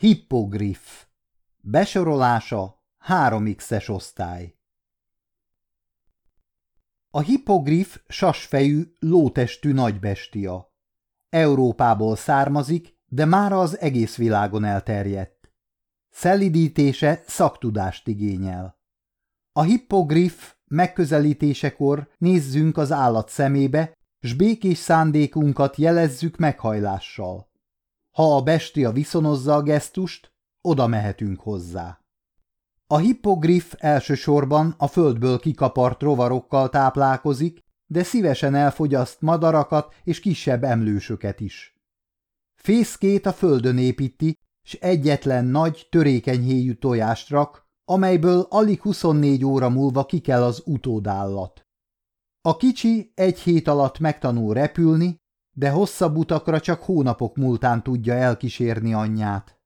Hippogriff Besorolása 3x-es osztály A hippogriff sasfejű, lótestű nagybestia. Európából származik, de már az egész világon elterjedt. Szelidítése szaktudást igényel. A hippogriff megközelítésekor nézzünk az állat szemébe, s békés szándékunkat jelezzük meghajlással. Ha a bestia viszonozza a gesztust, oda mehetünk hozzá. A hippogriff elsősorban a földből kikapart rovarokkal táplálkozik, de szívesen elfogyaszt madarakat és kisebb emlősöket is. Fészkét a földön építi, s egyetlen nagy, törékeny héjű tojást rak, amelyből alig 24 óra múlva ki kell az utódállat. A kicsi egy hét alatt megtanul repülni, de hosszabb utakra csak hónapok múltán tudja elkísérni anyját.